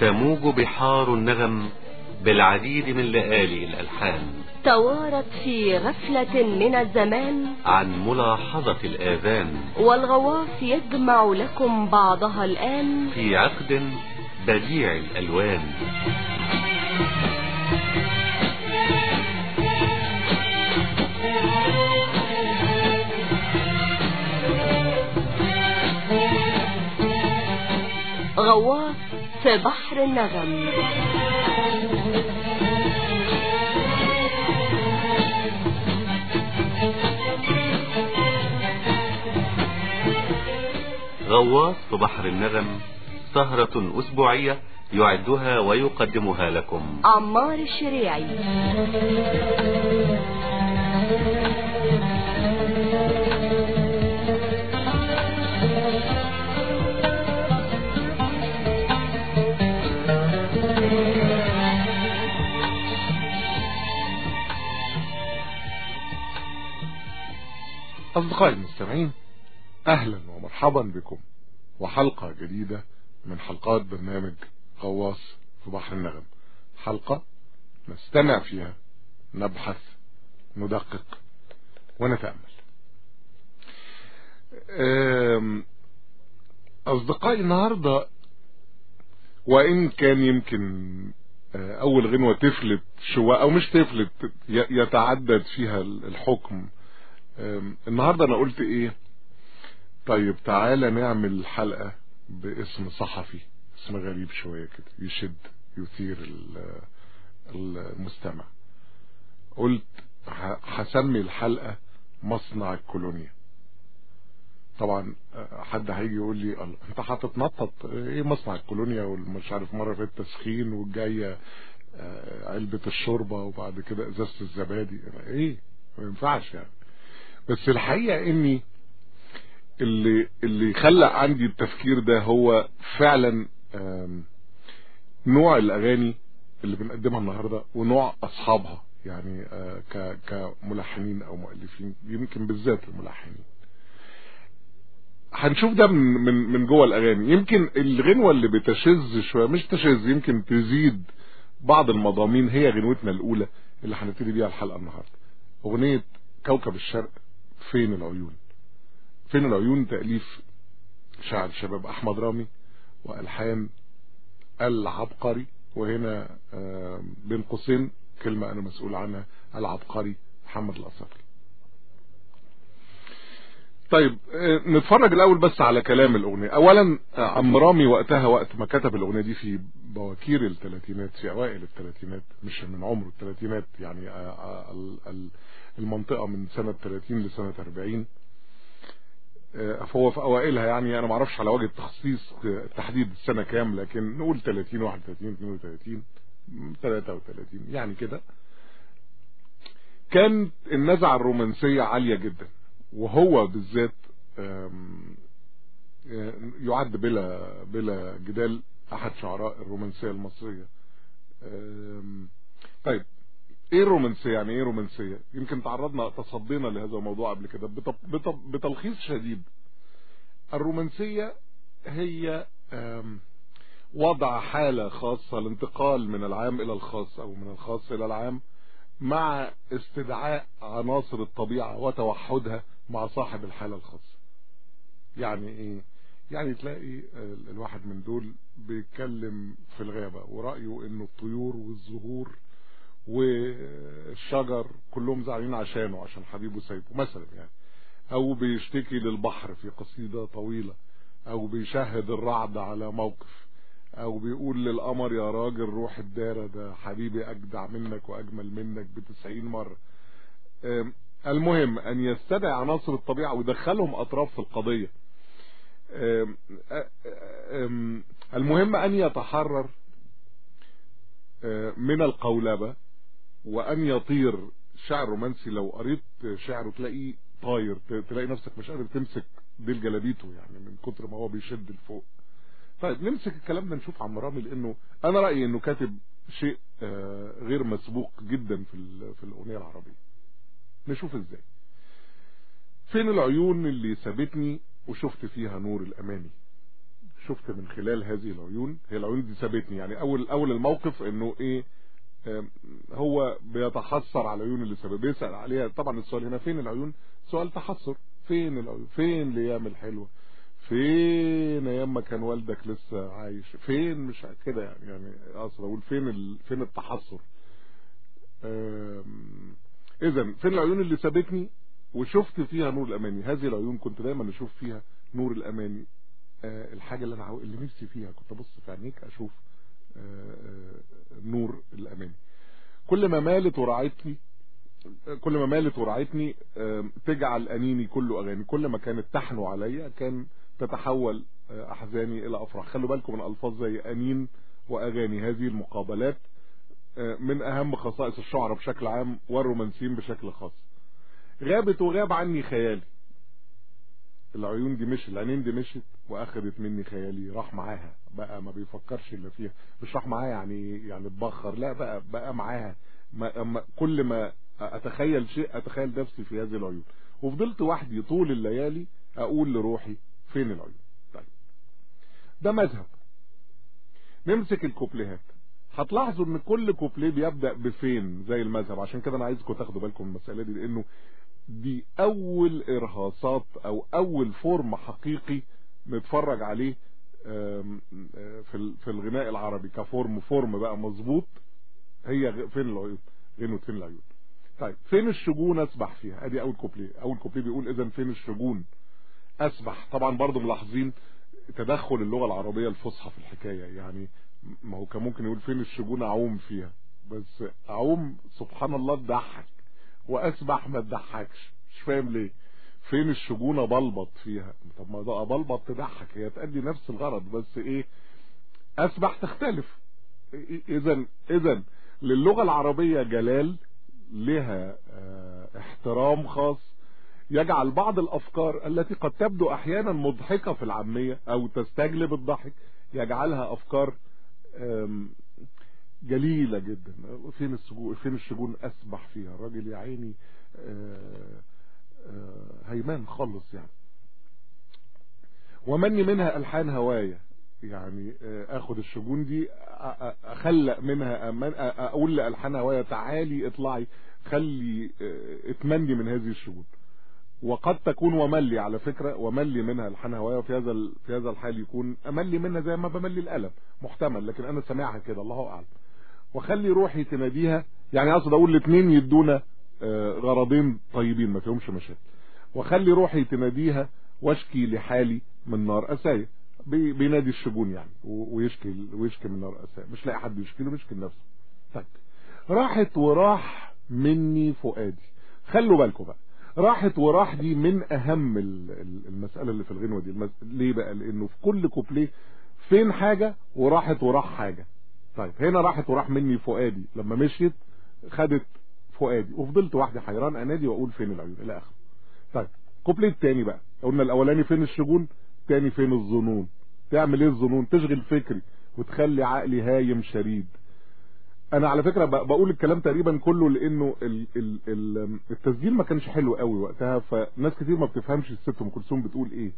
تموج بحار النغم بالعديد من لآلئ الألحان. توارت في غفلة من الزمان. عن ملاحظة الآذان. والغواص يجمع لكم بعضها الآن. في عقد بديع الألوان. غواص في بحر النغم. غواص في بحر النغم سهرة أسبوعية يعدها ويقدمها لكم. عمار الشريعي. أصدقائي المستمعين أهلا ومرحبا بكم. وحلقة جديدة من حلقات برنامج غواص في بحر النغم. حلقة نستمع فيها نبحث ندقق ونتأمل. أصدقائي النهاردة وإن كان يمكن أول غنوة تفلت شوية أو مش تفلت يتعدد فيها الحكم النهاردة أنا قلت إيه؟ طيب تعالى نعمل حلقة باسم صحفي اسم غريب شوية كده يشد يثير المستمع. قلت هسمي الحلقة مصنع الكولونيا. طبعا حد هيجي يقول لي أنت هتتنطط؟ إيه مصنع الكولونيا والمش عارف مرة في التسخين والجاية علبة الشوربة وبعد كده إزازة الزبادي؟ إيه؟ ما ينفعش يعني. بس الحقيقة إني اللي اللي خلق عندي التفكير ده هو فعلا نوع الأغاني اللي بنقدمها النهارده ونوع أصحابها يعني كملحنين أو مؤلفين يمكن بالذات الملحنين. هنشوف ده من من من جوه الأغاني. يمكن الغنوة اللي بتشذ شوية مش تشذ يمكن تزيد بعض المضامين هي غنوتنا الأولى اللي هنبتدي بيها الحلقة النهارده. أغنية كوكب الشرق. فين العيون؟ فين العيون تأليف شاعر شباب أحمد رامي وألحان العبقري؟ وهنا بين قوسين كلمة أنا مسؤول عنها العبقري محمد الأصفري طيب نتفرج الأول بس على كلام الأغنية. أولا عم رامي وقتها وقت ما كتب الأغنية دي في بواكير الثلاثينات في أوائل الثلاثينات مش من عمره الثلاثينات يعني المنطقة من سنة 30 لسنة 40 فهو في أوائلها يعني أنا ما أعرفش على وجه التخصيص تحديد السنة كام لكن نقول 30 31 32 33 يعني كده. كانت النزعة الرومانسية عالية جدا وهو بالذات يعد بلا بلا جدال أحد شعراء الرومانسية المصرية. طيب إيه الرومانسيه يعني إيه رومانسية؟ يمكن تعرضنا تصدينا لهذا الموضوع قبل كده. بتلخيص شديد. الرومانسية هي وضع حالة خاصة الانتقال من العام إلى الخاص أو من الخاص إلى العام مع استدعاء عناصر الطبيعة وتوحدها مع صاحب الحالة الخاصة. يعني إيه؟ يعني تلاقي الواحد من دول بيتكلم في الغابة ورأيه إنه الطيور والزهور والشجر كلهم زعلانين عشانه عشان حبيبه سايبه مثلا يعني. أو بيشتكي للبحر في قصيدة طويلة أو بيشهد الرعد على موقف أو بيقول للقمر يا راجل روح الدارة ده حبيبي أجدع منك وأجمل منك بتسعين مرة. المهم أن يستدعي عناصر الطبيعة ويدخلهم أطراف في القضية. المهم أن يتحرر من القولبة وأن يطير شعر رومانسي لو قريت شعره تلاقيه طاير تلاقي نفسك مش قادر تمسك ديل جلابيته يعني من كتر ما هو بيشد لفوق. طيب نمسك الكلام ده نشوف عم رامي لأنه أنا رأيي إنه كاتب شيء غير مسبوق جدا في في الأغنية العربية. نشوف إزاي. فين العيون اللي سابتني وشفت فيها نور الأماني؟ شفت من خلال هذه العيون. هي العيون دي سابتني يعني أول أول الموقف إنه إيه هو بيتحسر على العيون اللي سابت بيسأل عليها. طبعا السؤال هنا فين العيون؟ سؤال تحسر. فين العيون؟ فين الأيام الحلوة؟ فين أيام ما كان والدك لسه عايش؟ فين؟ مش كده يعني. يعني أقصد أقول فين ال... فين التحسر؟ اذا فين العيون اللي سابتني؟ وشفت فيها نور الأماني. هذه العيون كنت دايما أشوف فيها نور الأماني. أه الحاجة اللي أنا. اللي نفسي فيها. كنت أبص في عينيك أشوف نور الأماني. كل ما مالت ورعتني كل ما مالت ورعتني تجعل أنيني كله أغاني. كل ما كانت تحنو عليا كان تتحول أحزاني إلى أفراح. خلوا بالكم من ألفاظ زي أنين وأغاني. هذه المقابلات من أهم خصائص الشعر بشكل عام والرومانسيين بشكل خاص. غابت وغاب عني خيالي. العيون دي مشت العينين دي مشت واخدت مني خيالي. راح معاها. بقى ما بيفكرش إلا فيها. مش راح معاها يعني يعني اتبخر. لا بقى بقى معاها. ما كل ما أتخيل شيء أتخيل نفسي في هذه العيون. وفضلت وحدي طول الليالي أقول لروحي فين العيون؟ طيب. ده مذهب. نمسك الكوبليهات. هتلاحظوا إن كل كوبليه بيبدأ بفين زي المذهب. عشان كده أنا عايزكم تاخدوا بالكم من المسألة دي لأنه دي أول إرهاصات أو أول form حقيقي نتفرج عليه في في الغناء العربي ك form form بقى مظبوط هي فين العيون غنوة فين العيون طيب فين الشجون أسبح فيها؟ أدي أول كوبليه. أول كوبليه بيقول إذا فين الشجون أسبح. طبعا برضو ملاحظين تدخل اللغة العربية الفصحى في الحكاية. يعني ما هو كان ممكن يقول فين الشجون أعوم فيها. بس أعوم سبحان الله تضحك. وأسبح ما تضحكش. مش فاهم ليه. فين الشجونة بلبط فيها؟ طب ما ده بلبط تضحك هي تأدي نفس الغرض بس إيه؟ اسبح تختلف. إذا إذا للغة العربية جلال لها آه احترام خاص يجعل بعض الأفكار التي قد تبدو أحيانا مضحكة في العامية أو تستجلب الضحك يجعلها أفكار جليلة جدا. فين السجون فين الشجون؟ اسبح فيها. الراجل يا عيني هيمان خالص يعني. ومني منها ألحان هوايا. يعني آخد الشجون دي أخلق منها أقول لألحان هوايا تعالي اطلعي خلي اتمني من هذه الشجون. وقد تكون وملي على فكرة وملي منها ألحان هوايا وفي هذا في هذا الحال يكون املي منها زي ما بملي القلم محتمل لكن أنا سامعها كده الله أعلم. وخلي روحي تناديها يعني أقصد أقول الاثنين يدونا غرضين طيبين ما فيهمش مشاكل. وخلي روحي تناديها واشكي لحالي من نار أسايا. بينادي الشجون يعني ويشكي ويشكي من نار أسايا. مش لاقي حد يشكي له بيشكي لنفسه. طيب. راحت وراح مني فؤادي. خلوا بالكم بقى. راحت وراح دي من أهم المسألة اللي في الغنوة دي. ليه بقى؟ لأنه في كل كوبليه فين حاجة وراحت وراح حاجة. طيب. هنا راحت وراح مني فؤادي. لما مشيت خدت فؤادي وفضلت وحدي حيران أنادي وأقول فين العيون؟ إلى آخره. طيب كوبليه التاني بقى. قلنا الأولاني فين الشجون؟ تاني فين الظنون؟ تعمل إيه الظنون؟ تشغل فكري وتخلي عقلي هايم شريد. أنا على فكرة بقول الكلام تقريبا كله لأنه ال ال ال التسجيل ما كانش حلو قوي وقتها فناس كتير ما بتفهمش الست أم كلثوم بتقول إيه.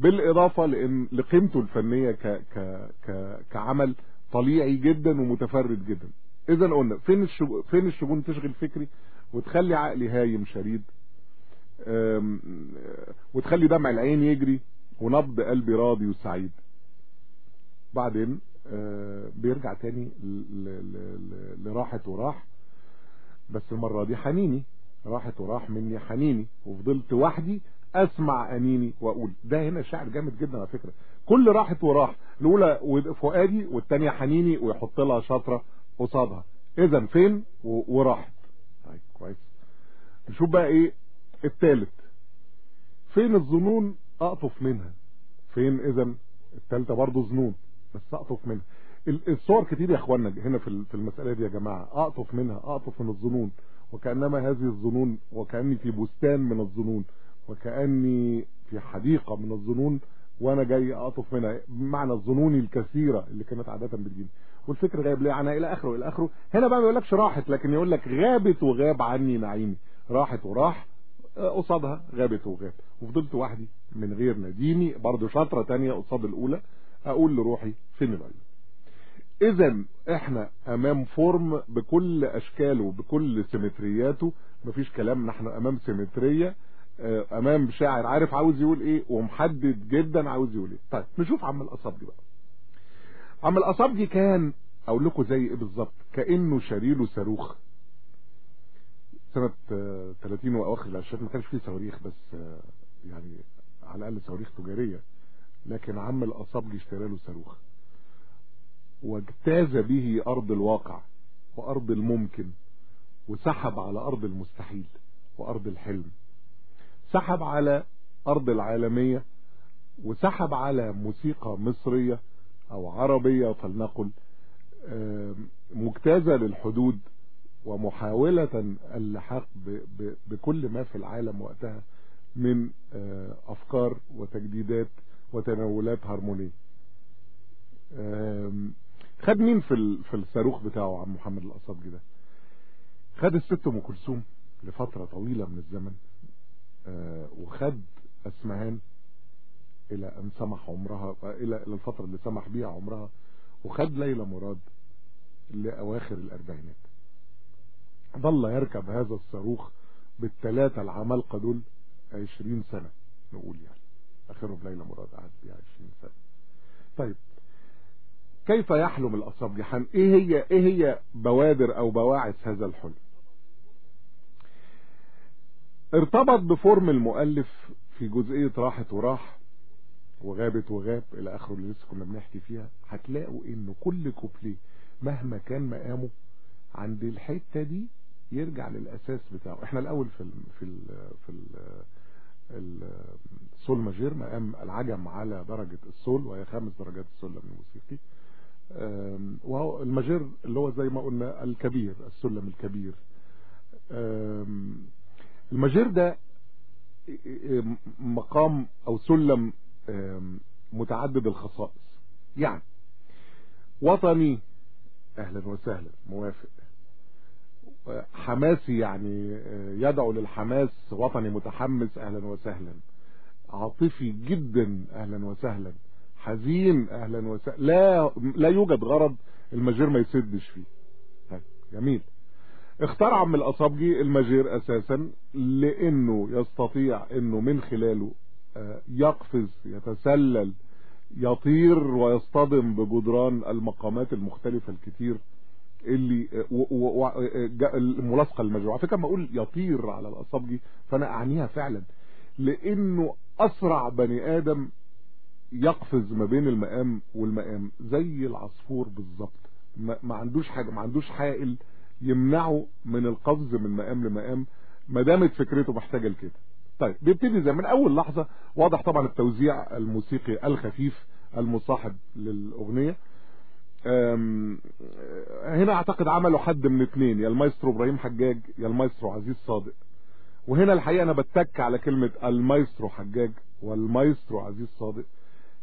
بالإضافة لأن لقيمته الفنية ك ك ك كعمل طليعي جدا ومتفرد جدا. اذا قلنا فين الشجون فين الشجون تشغل فكري وتخلي عقلي هايم شريد؟ وتخلي دمع العين يجري ونبض قلبي راضي وسعيد. بعدين بيرجع تاني لراحت وراح. بس المرة دي حنيني راحت وراح مني حنيني وفضلت وحدي أسمع أنيني وأقول. ده هنا شعر جامد جدا على فكرة. كل راحت وراح الأولى فؤادي والتانية حنيني ويحط لها شطرة قصادها. إذا فين؟ وراحت. طيب كويس. نشوف بقى إيه؟ التالت. فين الظنون؟ أقطف منها. فين إذا؟ التالتة برضو ظنون بس أقطف منها. الصور كتير يا إخوانا هنا في المسألة دي يا جماعة. أقطف منها أقطف من الظنون. وكأنما هذه الظنون وكأني في بستان من الظنون. وكأني في حديقة من الظنون. وأنا جاي اقطف منها. بمعنى الظنون الكثيرة اللي كانت عادة بتجيني والفكر غايب ليه عنها إلى آخره. إلى آخره هنا بقى ما يقولكش راحت لكن يقول لك غابت وغاب عني نعيمي. راحت وراح قصادها غابت وغاب. وفضلت وحدي من غير ناديني برضو شطرة تانية قصاد الأولى. أقول لروحي فين العيون إذا إحنا أمام فورم بكل أشكاله بكل سيمترياته. مفيش كلام نحن أمام سيمترية. أمام شاعر عارف عاوز يقول إيه؟ ومحدد جدا عاوز يقول إيه. طيب نشوف عم الاصابجي بقى. عم الاصابجي كان أقول لكم زي إيه بالظبط كأنه شاريله صاروخ. سنة 30 وأواخر العشرينات ما كانش فيه صواريخ بس يعني على الأقل صواريخ تجارية. لكن عم الاصابجي اشترى له صاروخ. واجتاز به أرض الواقع وأرض الممكن وسحب على أرض المستحيل وأرض الحلم. سحب على أرض العالمية وسحب على موسيقى مصرية أو عربية فلنقل مجتازة للحدود ومحاولة اللحاق بكل ما في العالم وقتها من أفكار وتجديدات وتناولات هارمونية. خد مين في في الصاروخ بتاعه عم محمد الأصابجي ده؟ خد الست أم كلثوم لفترة طويلة من الزمن. وخد أسمهان إلى أن سمح عمرها إلى الفترة اللي سمح بيها عمرها وخد ليلى مراد لأواخر الأربعينات. ظل يركب هذا الصاروخ بالثلاثة العمالقة دول عشرين سنة نقول يعني. آخرهم ليلى مراد قعد فيها عشرين سنة. طيب كيف يحلم الاصابجي حن إيه هي إيه هي بوادر أو بواعث هذا الحلم؟ ارتبط ب form المؤلف في جزئية راحت وراح وغابت وغاب إلى آخره اللي لسه كنا بنحكي فيها. هتلاقوا انه كل كوبليه مهما كان مقامه عند الحتة دي يرجع للأساس بتاعه. إحنا الأول في ال في ال في ال السول majeur مقام العجم على درجة السول وهي خامس درجات السلم الموسيقي وهو ال majeur اللي هو زي ما قلنا الكبير السلم الكبير. الماجير ده مقام أو سلم متعدد الخصائص. يعني وطني أهلا وسهلا موافق. حماسي يعني يدعو للحماس وطني متحمس أهلا وسهلا. عاطفي جدا أهلا وسهلا. حزين أهلا وسهلا. لا لا يوجد غرض الماجير ما يسدش فيه. طيب جميل. اختار عم الاصابجي الماجير أساسا لأنه يستطيع أنه من خلاله يقفز يتسلل يطير ويصطدم بجدران المقامات المختلفة الكتير اللي الملاصقة للمجموعة فكرة ما أقول يطير على الاصابجي فأنا أعنيها فعلا لأنه أسرع بني آدم يقفز ما بين المقام والمقام زي العصفور بالظبط. ما عندوش حاجة ما عندوش حائل يمنعه من القفز من مقام لمقام ما دامت فكرته محتاجة لكده. طيب بيبتدي زي من أول لحظة واضح طبعا التوزيع الموسيقي الخفيف المصاحب للأغنية. هنا أعتقد عملوا حد من اتنين يا المايسترو إبراهيم حجاج يا المايسترو عزيز صادق. وهنا الحقيقة أنا بتك على كلمة المايسترو حجاج والمايسترو عزيز صادق.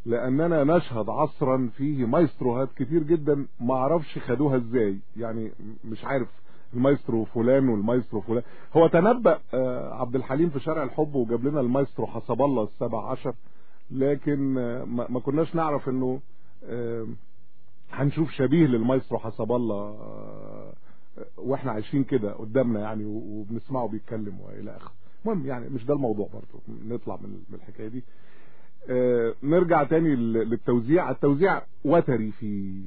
لأننا نشهد عصرا فيه مايستروهات كتير جدا ما أعرفش خدوها إزاي. يعني مش عارف المايسترو فلان والمايسترو فلان. هو تنبأ عبد الحليم في شارع الحب وجاب لنا المايسترو حسب الله السبع عشر. لكن ما كناش نعرف إنه هنشوف شبيه للمايسترو حسب الله وإحنا عايشين كده قدامنا يعني وبنسمعه بيتكلم وإلى آخره. المهم يعني مش ده الموضوع برضه نطلع من الحكاية دي. آه نرجع تاني للتوزيع. التوزيع وتري في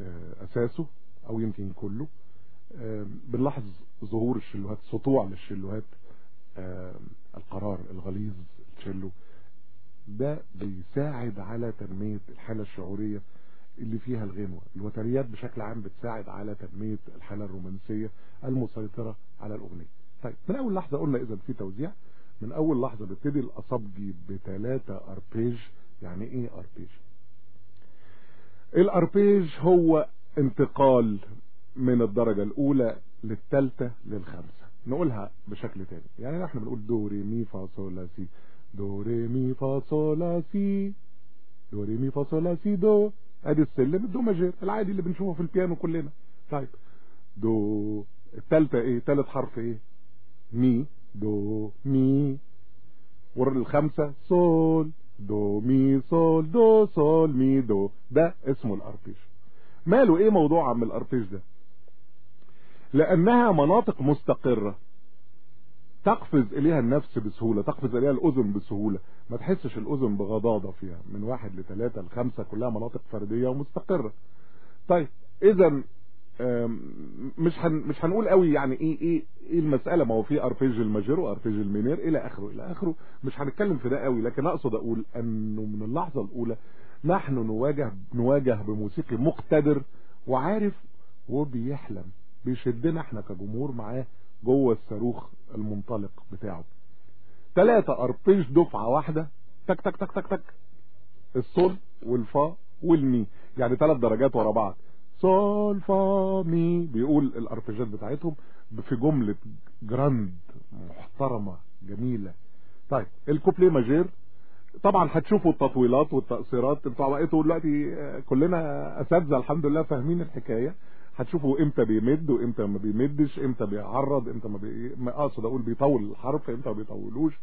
آه أساسه أو يمكن كله آه بنلاحظ ظهور الشلوهات سطوع للشلوهات القرار الغليظ الشلو ده بيساعد على تنمية الحالة الشعورية اللي فيها الغنوة. الوتريات بشكل عام بتساعد على تنمية الحالة الرومانسية المسيطرة على الأغنية. طيب من أول لحظة قلنا إذا في توزيع. من أول لحظة بيبتدي القصبجي بتلاتة arpège يعني إيه arpège؟ ال arpège هو انتقال من الدرجة الأولى للتالتة للخامسة. نقولها بشكل تاني. يعني إحنا بنقول دو ري مي فا صول سي. دو ري مي فا صول سي. دو ري مي فا صول سي دو. أدي السلم الدو majeur العادي اللي بنشوفه في البيانو كلنا. طيب دو التالتة إيه؟ تالت حرف إيه؟ مي. دو مي والخمسة سول دو مي سول دو سول مي دو ده اسمه ال arpège ماله إيه موضوع عم ال arpège ده؟ لأنها مناطق مستقرة. تقفز إليها النفس بسهولة تقفز إليها الأذن بسهولة. ما تحسش الأذن بغضاضة فيها. من واحد لثلاثة لخمسة كلها مناطق فردية ومستقرة. طيب اذا مش هن مش هنقول قوي يعني إيه إيه إيه المسألة. ما هو في arpège ال majeur و arpège ال mineur إلى آخره إلى آخره. مش هنتكلم في ده قوي لكن أقصد أقول أنه من اللحظة الأولى نحن نواجه نواجه بموسيقي مقتدر وعارف وبيحلم بيشدنا إحنا كجمهور معاه جوه الصاروخ المنطلق بتاعه. ثلاثة arpège دفعة واحدة تك تك تك تك تك. الصول والفا والمي. يعني ثلاث درجات ورا بعض. سول فا مي بيقول الاربيجات بتاعتهم في جملة grande محترمة جميلة. طيب الكوبليه majeur. طبعا هتشوفوا التطويلات والتقصيرات أنتوا بقيتوا دلوقتي كلنا أساتذة الحمد لله فاهمين الحكاية. هتشوفوا إمتى بيمد وإمتى ما بيمدش إمتى بيعرض إمتى ما بي... ما أقصد أقول بيطول الحرف إمتى ما بيطولوش.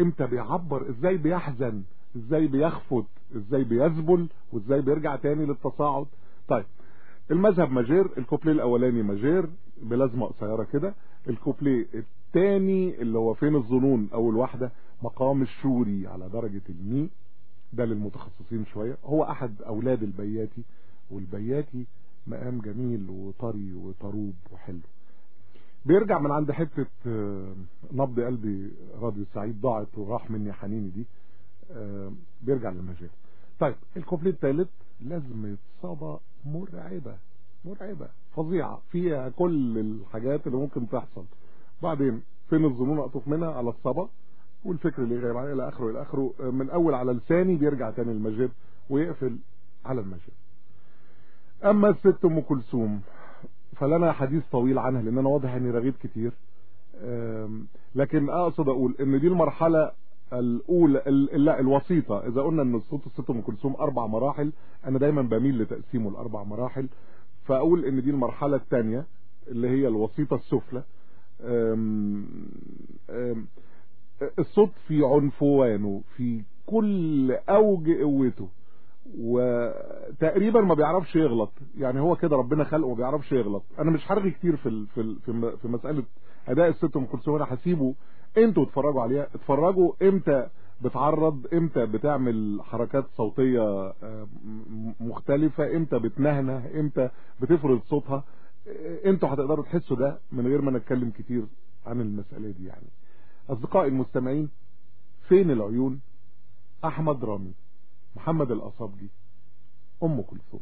إمتى بيعبر إزاي بيحزن إزاي بيخفت إزاي بيذبل وإزاي بيرجع تاني للتصاعد. طيب المذهب ماجير الكوبليه الأولاني ماجير بلازمة قصيرة كده. الكوبليه الثاني اللي هو فين الظنون؟ أول واحدة مقام الشوري على درجة المي. ده للمتخصصين شوية. هو أحد أولاد البياتي والبياتي مقام جميل وطري وطروب وحلو. بيرجع من عند حتة نبض قلبي راضي سعيد ضاعت وراح مني حنيني دي. بيرجع للماجير. طيب الكوبليه الثالث لازم صبا مرعبة مرعبة فظيعة. فيها كل الحاجات اللي ممكن تحصل. بعدين فين الظنون أقطف منها؟ على الصبا والفكر اللي غايب عليه إلى آخره إلى آخره. من أول على لساني بيرجع تاني المجد ويقفل على المجد. أما الست أم كلثوم فلنا حديث طويل عنها لأن أنا واضح إني رغيت كتير. لكن أقصد أقول إن دي المرحلة الأولى لا الوسيطة. إذا قلنا إن صوت الست أم كلثوم أربع مراحل أنا دايما بميل لتقسيمه لأربع مراحل. فأقول إن دي المرحلة الثانية اللي هي الوسيطة السفلى. الصوت في عنفوانه في كل أوج قوته. وتقريبا ما بيعرفش يغلط. يعني هو كده ربنا خلقه ما بيعرفش يغلط. أنا مش هرغي كتير في في في مسألة أداء الست أم كلثوم أنا هسيبه أنتوا اتفرجوا عليها؟ اتفرجوا إمتى بتعرض؟ إمتى بتعمل حركات صوتية مختلفة؟ إمتى بتنهنه؟ إمتى بتفرض صوتها؟ أنتوا هتقدروا تحسوا ده من غير ما نتكلم كتير عن المسألة دي يعني. أصدقائي المستمعين فين العيون؟ أحمد رامي محمد الأصابجي أم كلثوم.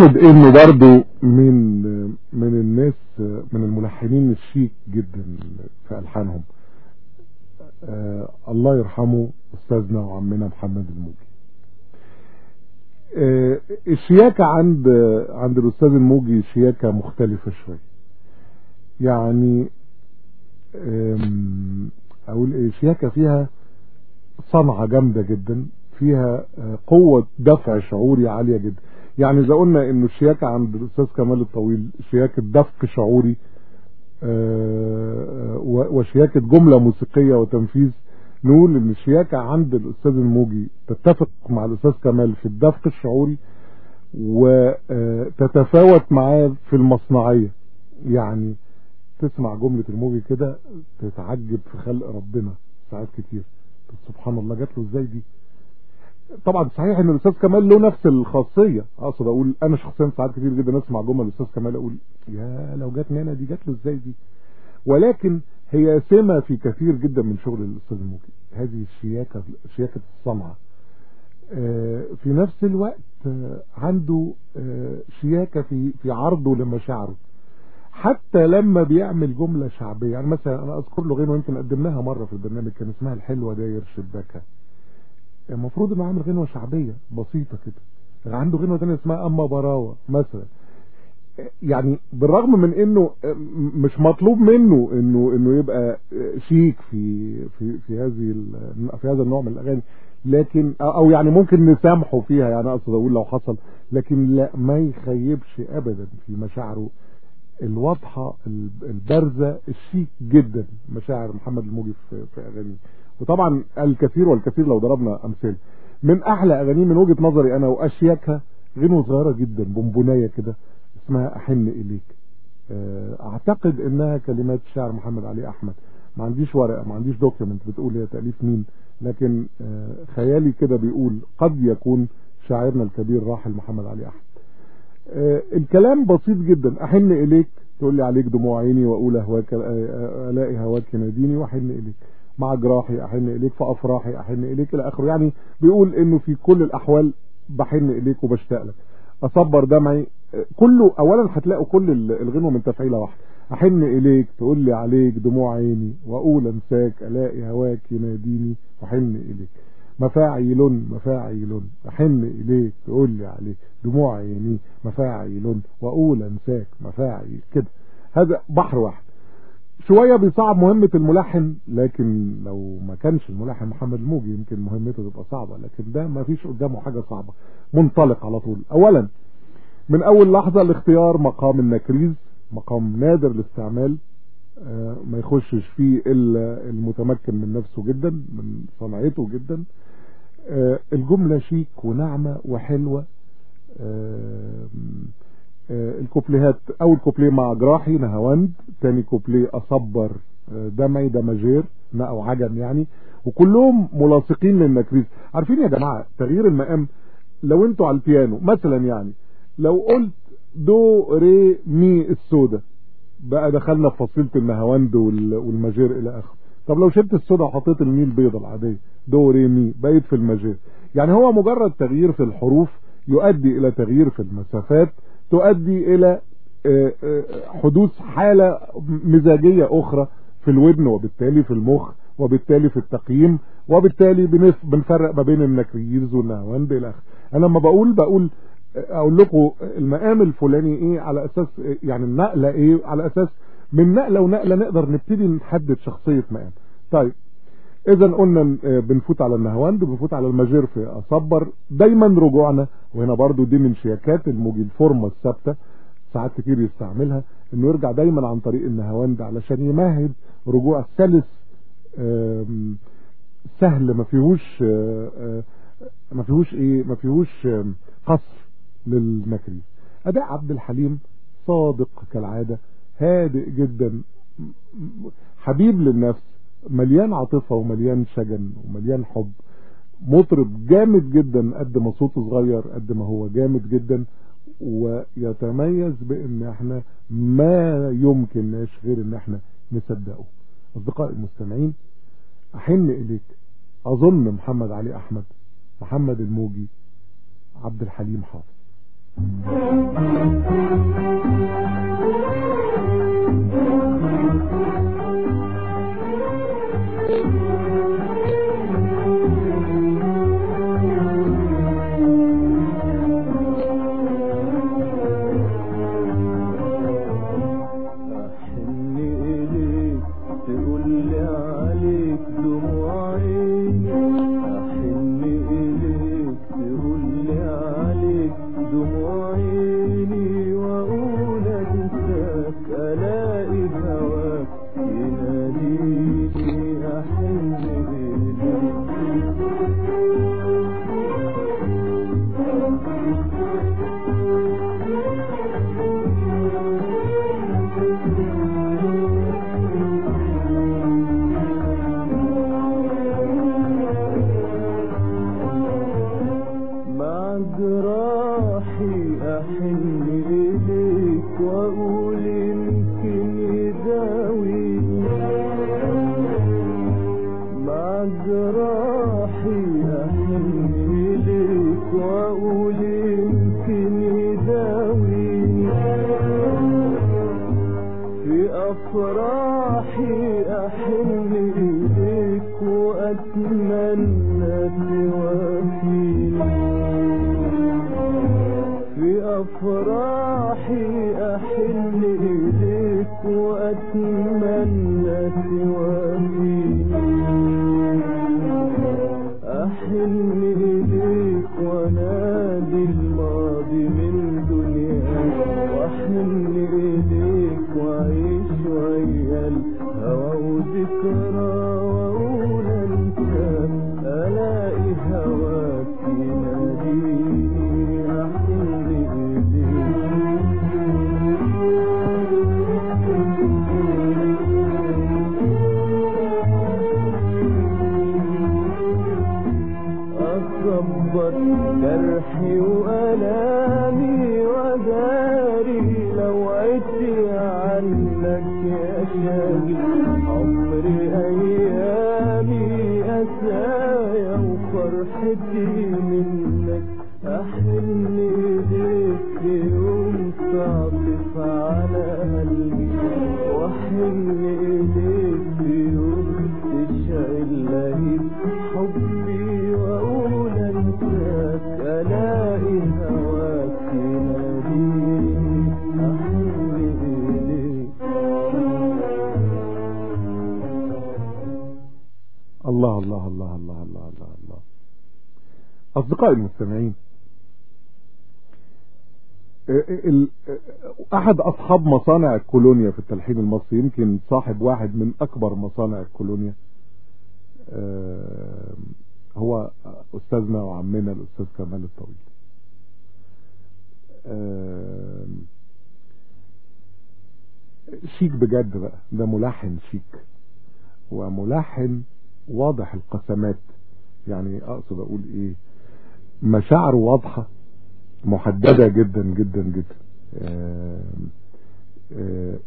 أعتقد إنه برضو من من الناس من الملحنين الشيك جدا في ألحانهم. آه الله يرحمه أستاذنا وعمنا محمد الموجي. آه الشياكة عند عند الأستاذ الموجي شياكة مختلفة شوية يعني أقول إيه شياكة فيها صنعة جامدة جدا فيها قوة دفع شعوري عالية جدا. يعني إذا قلنا إنه الشياكة عند الأستاذ كمال الطويل شياكة دفق شعوري وشياكة جملة موسيقية وتنفيذ نقول إن الشياكة عند الأستاذ الموجي تتفق مع الأستاذ كمال في الدفق الشعوري وتتفاوت معاه في المصنعية. يعني تسمع جملة الموجي كده تتعجب في خلق ربنا ساعات كتير. سبحان الله جات له إزاي دي؟ طبعا صحيح إن الأستاذ كمال له نفس الخاصية. أقصد أقول أنا شخصيا ساعات كتير جدا أسمع جمل الأستاذ كمال أقول يا لو جاتني أنا دي جات له إزاي دي؟ ولكن هي سمة في كثير جدا من شغل الأستاذ الموجي. هذه الشياكة شياكة الصنعة في نفس الوقت عنده شياكة في في عرضه لمشاعره. حتى لما بيعمل جملة شعبية يعني مثلا أنا أذكر له غنوة يمكن قدمناها مرة في البرنامج كان اسمها الحلوة داير شباكها المفروض انه عامل غنوة شعبية بسيطة كده. عنده غنوة تانية اسمها أما براوة مثلا. يعني بالرغم من إنه مش مطلوب منه إنه إنه يبقى شيك في في في هذه في هذا النوع من الأغاني لكن أو يعني ممكن نسامحه فيها يعني أقصد أقول لو حصل لكن لا ما يخيبش ابدا في مشاعره الواضحة البارزة الشيك جدا مشاعر محمد الموجي في, أغانيه. وطبعا الكثير والكثير لو ضربنا أمثال. من أحلى أغانيه من وجهة نظري أنا وأشياكها غنوة صغيرة جدا بونبوناية كده اسمها أحن إليك. أعتقد إنها كلمات شاعر محمد علي أحمد. ما عنديش ورقة ما عنديش دوكيومنت بتقول هي تأليف مين لكن خيالي كده بيقول قد يكون شاعرنا الكبير راحل محمد علي أحمد. الكلام بسيط جدا. أحن إليك. تقول لي عليك دموع عيني وأقول أهواك ألاقي هواك يناديني وأحن إليك. مع جراحي أحن إليك. في أفراحي أحن إليك. إلى آخره. يعني بيقول إنه في كل الأحوال بحن إليك وبشتاق لك. أصبر دمعي. كله اولا هتلاقوا كل الغنوة من تفعيلة واحدة. أحن إليك. تقول لي عليك دموع عيني وأقول أنساك. ألاقي هواك يناديني وأحن إليك. مفاعيل مفاعيل أحن إليك تقول لي عليك. دموع عيني مفاعيل وأقول أنساك مفاعيل كده. هذا بحر واحد. شوية بيصعب مهمة الملحن لكن لو ما كانش الملحن محمد الموجي يمكن مهمته تبقى صعبة. لكن ده ما فيش قدامه حاجة صعبة. منطلق على طول. اولا من أول لحظة الاختيار مقام النكريز مقام نادر الاستعمال. ما يخشش فيه إلا المتمكن من نفسه جدا من صنعته جدا. الجملة شيك وناعمة وحلوة. الكوبليهات أول كوبليه مع جراحي نهاوند. تاني كوبليه أصبر دمعي ده مجير أو عجم يعني. وكلهم ملاصقين للنكريز عارفين يا جماعة تغيير المقام؟ لو أنتوا على البيانو مثلا يعني لو قلت دو ري مي السودا بقى دخلنا في فصيلة النهاوند والمجير إلى آخره. طب لو شلت السودا وحطيت المي البيضة العادية دو ري مي بقيت في المجير يعني هو مجرد تغيير في الحروف يؤدي إلى تغيير في المسافات تؤدي إلى حدوث حالة مزاجية أخرى في الودن وبالتالي في المخ وبالتالي في التقييم وبالتالي بنفرق ما بين النكريز والنهاوند إلى آخره. أنا لما بقول بقول أقول لكم المقام الفلاني إيه على أساس يعني النقلة إيه على أساس من نقلة ونقلة نقدر نبتدي نحدد شخصية مقام. طيب اذا قلنا بنفوت على النهواند وبنفوت على المجير في أصبر. دايما رجوعنا وهنا برضو دي من شياكات الموجي الفورمة الثابتة ساعات كتير يستعملها إنه يرجع دايما عن طريق النهواند علشان يمهد رجوع سلس سهل ما فيهوش ما فيهوش إيه ما فيهوش قصر للنكري أداء عبد الحليم صادق كالعادة. هادئ جدا حبيب للنفس مليان عاطفة ومليان شجن ومليان حب. مطرب جامد جدا قد ما صوته صغير قد ما هو جامد جدا. ويتميز بإن إحنا ما يمكنناش غير إن إحنا نصدقه. أصدقائي المستمعين أحن إليك. أظن محمد علي أحمد محمد الموجي عبد الحليم حافظ. فرحتي منك أحد أصحاب مصانع الكولونيا في التلحين المصري يمكن صاحب واحد من أكبر مصانع الكولونيا. آه، هو أستاذنا وعمنا الأستاذ كمال الطويل. آه، شيك بجد بقى ده ملحن شيك وملحن واضح القسمات. يعني أقصد أقول إيه مشاعره واضحة محددة جدا جدا جدا.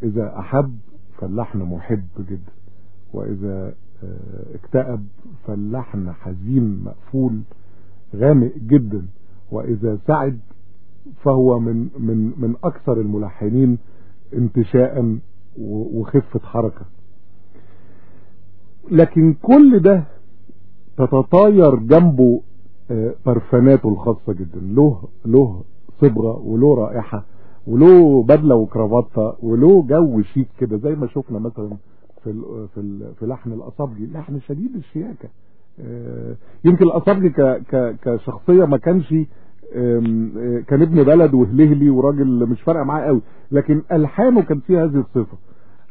آه، إذا أحب فاللحن محب جدا وإذا آه، اكتئب فاللحن حزين مقفول غامق جدا وإذا سعد فهو من من من أكثر الملحنين انتشاء وخفة حركة. لكن كل ده تتطاير جنبه آه، برفاناته الخاصة جدا له له صبغة وله رائحة. وله بدلة وكرافتة وله جو شيك كده زي ما شفنا مثلا في في في لحن الأصابجي. لحن شديد الشياكة. آه، يمكن الأصابجي ك ك كشخصية ما كانش آه، كان ابن بلد وهلهلي وراجل مش فارقة معاه قوي. لكن ألحانه كان فيها هذه الصفة.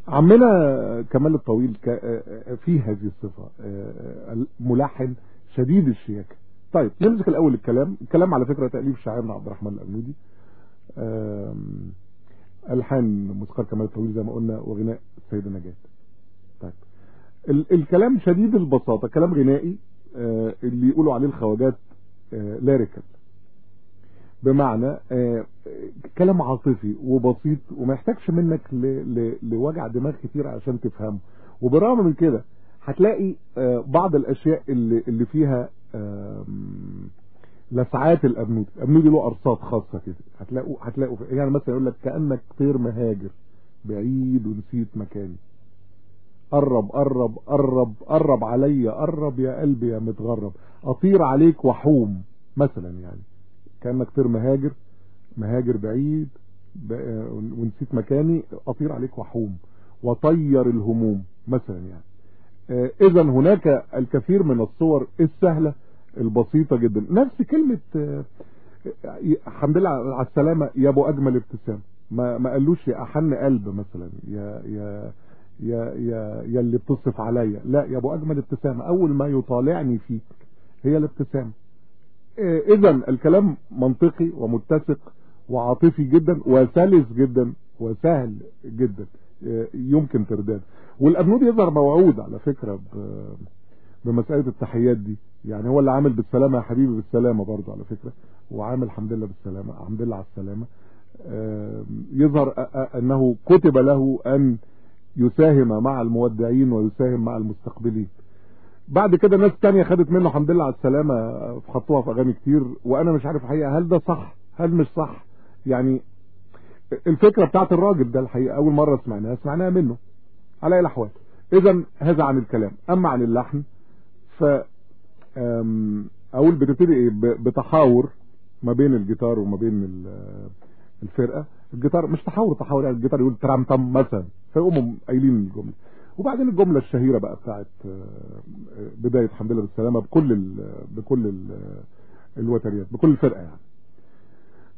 عمنا كمال الطويل آه، فيه هذه الصفة. آه، ملحن شديد الشياكة. طيب نمسك الأول الكلام. الكلام على فكرة تأليف شاعرنا عبد الرحمن الأبنودي آم، ألحان موسيقار كمال الطويل زي ما قلنا وغناء السيدة نجاة طيب. ال- الكلام شديد البساطة كلام غنائي آه، اللي يقولوا عليه الخواجات لاريكال بمعنى آه، كلام عاطفي وبسيط وما يحتاجش منك لوجع دماغ كتير عشان تفهمه. وبرغم من كده هتلاقي آه، بعض الأشياء اللي اللي فيها لسعات الابنودي الابنودي له أرصاد خاصة كده. هتلاقوا هتلاقوا يعني مثلا يقول لك كأنك طير مهاجر بعيد ونسيت مكاني. قرب قرب قرب قرب عليا قرب يا قلبي يا متغرب. أطير عليك وحوم مثلا يعني. كأنك طير مهاجر مهاجر بعيد ونسيت مكاني أطير عليك وحوم وطير الهموم مثلا يعني. اذا هناك الكثير من الصور السهلة البسيطة جدا. نفس كلمة آه، آه، الحمد لله على السلامة يا أبو أجمل ابتسام ما ما قالوش يا أحن قلب مثلا يا يا يا يا يا اللي بتصف عليا. لا يا أبو أجمل ابتسامة أول ما يطالعني فيك هي الابتسامة اذا الكلام منطقي ومتسق وعاطفي جدا وسلس جدا وسهل جدا آه، يمكن ترداد. والابنودي يظهر موعود على فكرة بمسألة التحيات دي. يعني هو اللي عامل بالسلامة يا حبيبي بالسلامة برضو على فكرة. وعامل الحمد لله بالسلامة الحمد لله على السلامة. يظهر أ- أ- أنه كتب له أن يساهم مع المودعين ويساهم مع المستقبلين. بعد كده ناس تانية خدت منه الحمد لله على السلامة حطوها في أغاني كتير. وأنا مش عارف الحقيقة هل ده صح؟ هل مش صح؟ يعني الفكرة بتاعت الراجل ده الحقيقة أول مرة سمعناها سمعناها منه على أي الأحوال. اذا هذا عن الكلام. أما عن اللحن ف أقول بتبتدي إيه بتحاور ما بين الجيتار وما بين ال- الفرقة. الجيتار مش تحاور تحاور يعني الجيتار يقول ترام تم مثلا. فيقوموا قايلين الجملة. وبعدين الجملة الشهيرة بقى بتاعت آه، بداية الحمد لله بالسلامة بكل ال بكل ال الوتريات بكل الفرقة يعني.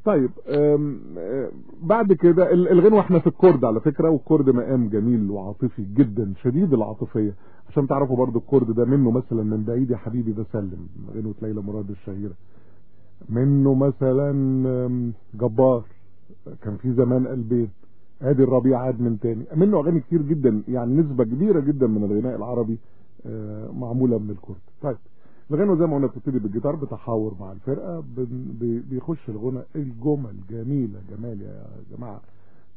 طيب أه، بعد كده ال- الغنوة إحنا في الكورد على فكرة والكورد مقام جميل وعاطفي جدا شديد العاطفية. عشان تعرفوا برضو الكورد ده منه مثلا من بعيد يا حبيبي بسلم غنوة ليلى مراد الشهيرة. منه مثلا جبار كان في زمان قلبين آدي الربيع عاد من تاني. منه أغاني كتير جدا يعني نسبة كبيرة جدا من الغناء العربي أه، معمولة من الكورد. طيب الغنوة زي ما قلنا بتبتدي بالجيتار بتحاور مع الفرقة بيخش الغنى. الجمل جميلة جمال يا جماعة.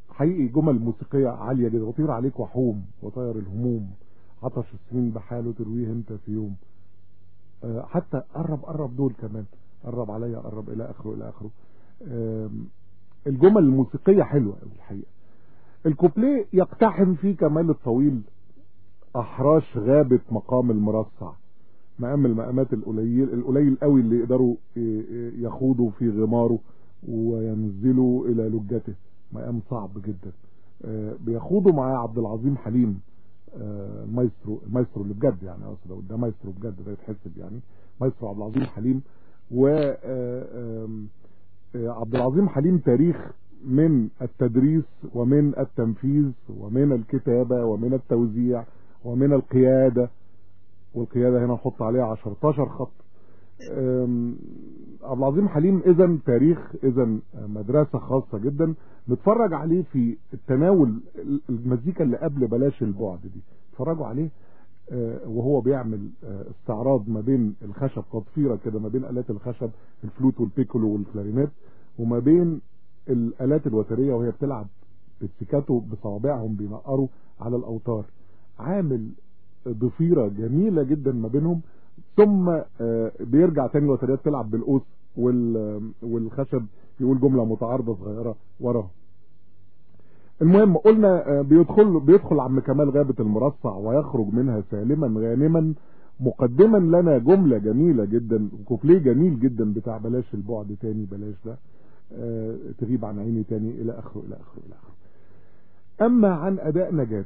حقيقي جمل موسيقية عالية جدا. وطير عليك وحوم وطير الهموم. عطش السنين بحاله ترويه انت في يوم. آه، حتى قرب قرب دول كمان. قرب عليا قرب إلى آخره إلى آخره. الجمل الموسيقية حلوة الحقيقة. الكوبليه يقتحم فيه كمال الطويل. أحراش غابة مقام المرصع. مقام المقامات القليل القليل قوي اللي يقدروا يخوضوا في غماره وينزلوا إلى لجته. مقام صعب جدا. بيخوضوا معاه عبد العظيم حليم المايسترو المايسترو اللي بجد يعني أقصد ده مايسترو بجد ده يتحسب يعني مايسترو عبد العظيم حليم. و عبد العظيم حليم تاريخ من التدريس ومن التنفيذ ومن الكتابة ومن التوزيع ومن القيادة والقيادة هنا نحط عليها 10 خط. عبد العظيم حليم اذا تاريخ اذا مدرسة خاصة جدا. نتفرج عليه في التناول المزيكا اللي قبل بلاش البعد دي. اتفرجوا عليه وهو بيعمل استعراض ما بين الخشب ضفيرة كده ما بين آلات الخشب الفلوت والبيكولو والكلارينات وما بين الآلات الوترية وهي بتلعب بالسيكاتو بصوابعهم بينقروا على الأوتار. عامل ضفيرة جميلة جدا ما بينهم. ثم بيرجع تاني الوتريات تلعب بالقوس والخشب يقول جملة متعارضة صغيرة وراها. المهم قلنا بيدخل بيدخل عم كمال غابة المرصع ويخرج منها سالما غانما مقدما لنا جملة جميلة جدا كوبليه جميل جدا بتاع بلاش البعد تاني بلاش ده آه تغيب عن عيني تاني إلى آخره إلى آخره إلى آخره. أما عن أداء نجاة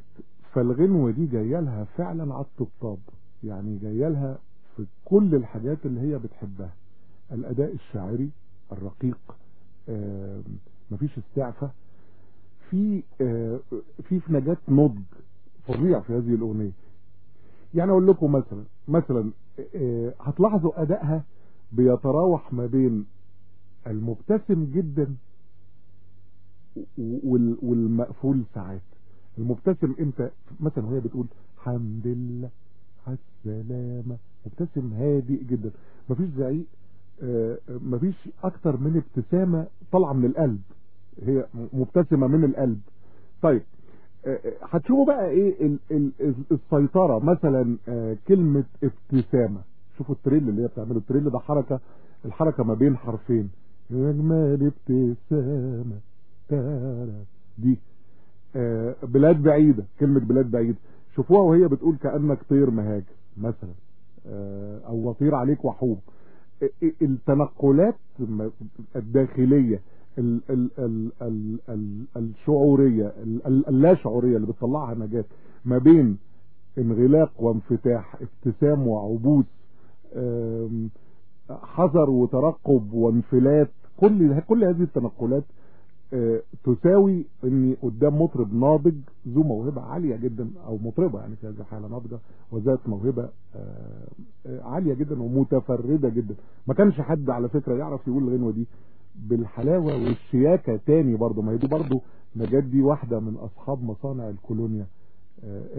فالغنوة دي جاية لها فعلا على الطبطاب يعني جاية لها في كل الحاجات اللي هي بتحبها. الأداء الشاعري الرقيق مفيش استعفاء في آه في في نجاة نضج فظيع في هذه الأغنية. يعني أقول لكم مثلا مثلا هتلاحظوا أدائها بيتراوح ما بين المبتسم جدا والمقفول ساعات. المبتسم إمتى؟ مثلا وهي بتقول حمد لله على السلامة. مبتسم هادئ جدا. مفيش زعيق مفيش أكتر من ابتسامة طالعة من القلب. هي مبتسمة من القلب. طيب هتشوفوا بقى إيه السيطرة. مثلا كلمة ابتسامة. شوفوا ال trill اللي هي بتعمله. ال trill ده حركة الحركة ما بين حرفين. اجمل ابتسامة. تارا. دي بلاد بعيدة كلمة بلاد بعيدة. شوفوها وهي بتقول كأنك طير مهاجر مثلا أو وطير عليك وحوم. التنقلات الداخلية ال ال ال ال ال الشعورية اللا شعورية اللي بتطلعها نجاة ما بين انغلاق وانفتاح ابتسام وعبوس حذر وترقب وانفلات كل كل هذه التنقلات تساوي اني قدام مطرب ناضج ذو موهبة عالية جدا أو مطربة يعني في هذه الحالة ناضجة وذات موهبة عالية جدا ومتفردة جدا. ما كانش حد على فكرة يعرف يقول الغنوة دي. بالحلاوة والشياكة تاني برضه ما هي دي برضه نجاة دي واحدة من أصحاب مصانع الكولونيا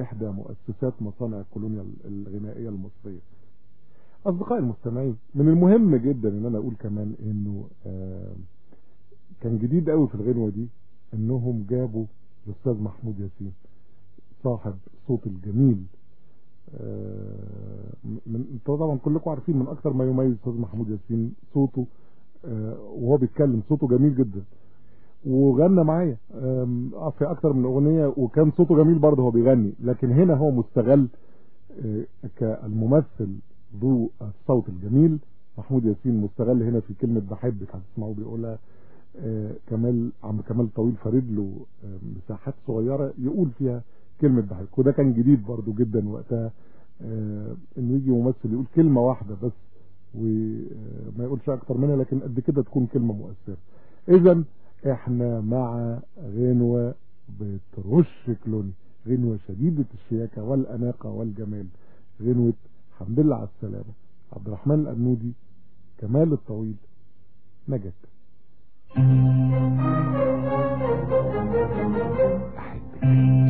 إحدى مؤسسات مصانع الكولونيا الغنائية المصرية. أصدقائي المستمعين من المهم جدا إن أنا أقول كمان إنه كان جديد قوي في الغنوة دي إنهم جابوا الأستاذ محمود ياسين صاحب صوت الجميل. من طبعا كلكم عارفين من أكثر ما يميز الأستاذ محمود ياسين صوته وهو بيتكلم صوته جميل جدا. وغنى معايا في أكثر من أغنية وكان صوته جميل برضه هو بيغني. لكن هنا هو مستغل كالممثل ذو الصوت الجميل. محمود ياسين مستغل هنا في كلمة بحبك هتسمعوا بيقولها. آه كمال عم كمال طويل فارد له آه مساحات صغيرة يقول فيها كلمة بحبك وده كان جديد برضو جدا وقتها آه إنه يجي ممثل يقول كلمة واحدة بس وما يقولش أكتر منها لكن قد كده تكون كلمة مؤثرة. اذا إحنا مع غنوة بترش كلوني غنوة شديدة الشياكة والأناقة والجمال. غنوة الحمد لله على السلامة عبد الرحمن الأنودي كمال الطويل نجد I began.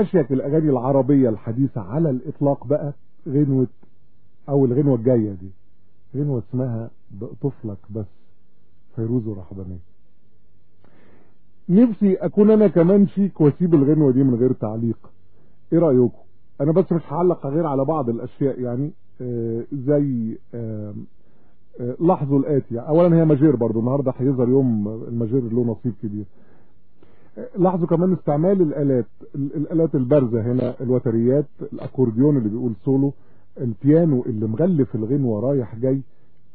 أشيك الأغاني العربية الحديثة على الإطلاق بقى غنوة أو الغنوة الجاية دي. غنوة اسمها طفلك بس فيروز ورحبانية نفسي أكون أنا كمان شيك وأسيب الغنوة دي من غير تعليق. إيه رأيكم؟ أنا بس مش هعلق غير على بعض الأشياء يعني آه زي آه آه الآتي أولا هي ماجير برضو النهاردة هيظهر يوم الماجير له نصيب كبير. لاحظوا كمان استعمال الآلات الآلات البارزة هنا الوتريات الأكورديون اللي بيقول سولو البيانو اللي مغلف الغنوه رايح جاي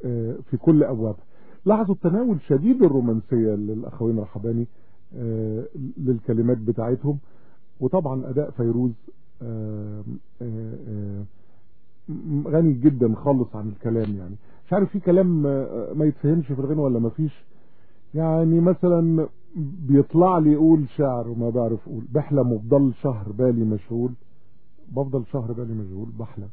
آه، في كل أبوابها. لاحظوا التناول شديد الرومانسية للأخوين رحباني آه، للكلمات بتاعتهم وطبعا أداء فيروز آه، غني جدا خالص عن الكلام يعني. مش عارف في كلام ما يتفهمش في الغنى ولا ما فيش؟ يعني مثلا بيطلع لي يقول شعر وما بعرف أقول بحلم وبضل شهر بالي مشغول. بفضل شهر بالي مشغول بحلم.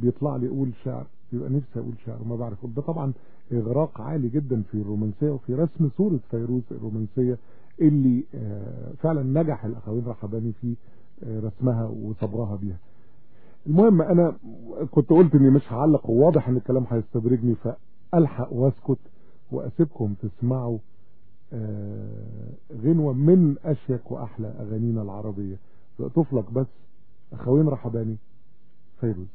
بيطلع لي يقول شعر يبقى نفسي أقول شعر وما بعرف أقول ده طبعا إغراق عالي جدا في الرومانسية وفي رسم صورة فيروز الرومانسية اللي آه، فعلا نجح الاخوين رحباني في آه، رسمها وصبرها بيها. المهم أنا كنت قلت إني مش هعلق وواضح إن الكلام هيستدرجني فألحق وأسكت وأسيبكم تسمعوا غنوة من أشيك وأحلى أغانينا العربية. طفلك بس أخوين رحباني. فيروز.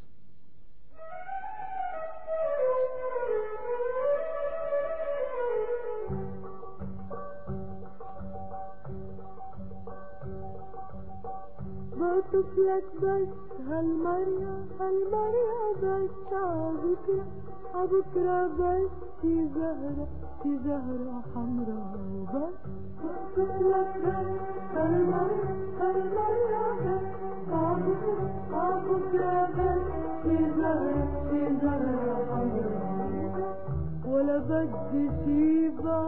بوصف لك بس هالمرة هالمرة بس. عبكرة عبكرة بس. في زهرة في زهرة حمراء. بس بوصف لك بس هالمرة هالمرة بس عبكرة عبكرة بس في زهرة في زهرة حمراء ولا بدي شيبة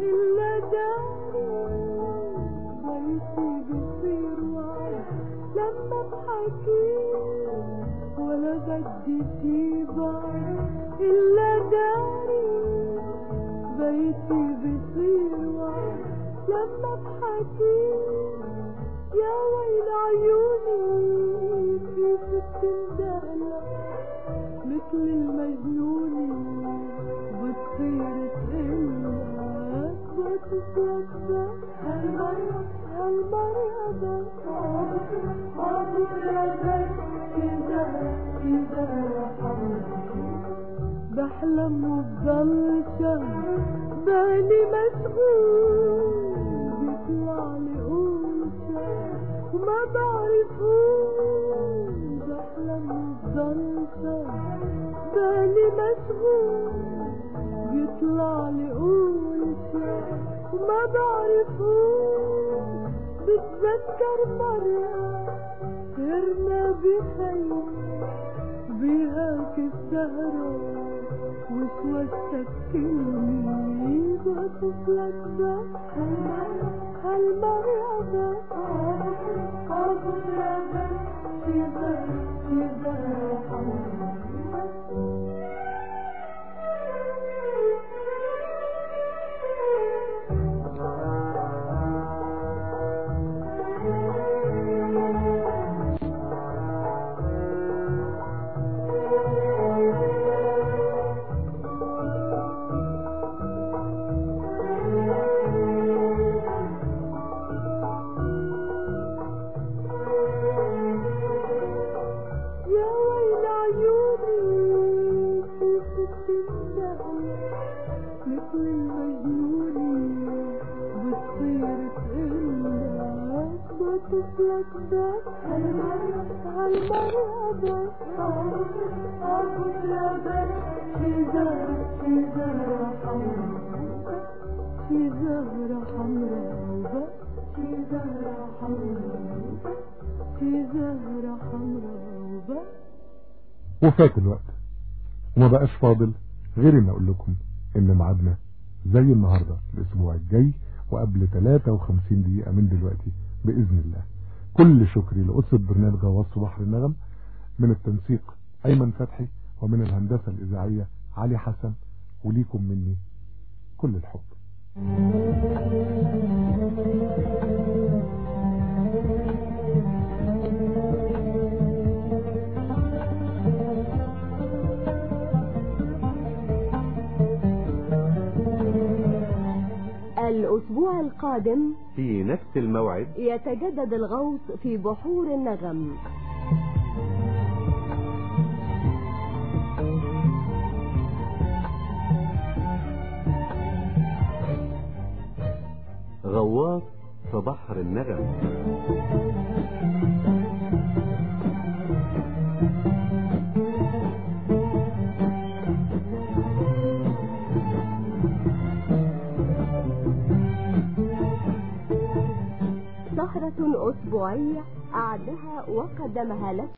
إلا داري بيتي بصير وعد لما بحكي. ولا بدي شيبة إلا داري بيتي وعد لما بحكي يا ويل عيوني كيف بتندهلك مثل بحلم وبضل شهر بالي مشغول بيطلع لي قول شهر وما بعرفوش بحلم وبضل شهر بالي مشغول بيطلع لي قول شهر وما بعرفوش بتذكر مرة سهرنا بخير بهاك السهرة وش وشكلني بوصف لك هالمرة بس في زهر في زهر مثل بتصير في زهرة في زهرة حمراء في زهرة في زهرة وبس وفات الوقت. وما بقاش فاضل غير ان أقول لكم إن ميعادنا زي النهاردة الأسبوع الجاي وقبل 53 دقيقة من دلوقتي بإذن الله. كل شكري لأسرة برنامج غواص بحر النغم من التنسيق أيمن فتحي ومن الهندسة الإذاعية علي حسن وليكم مني كل الحب. الأسبوع القادم في نفس الموعد. يتجدد الغوص في بحور النغم. غواص في بحر النغم. سهرة أسبوعية أعدها وقدمها لك.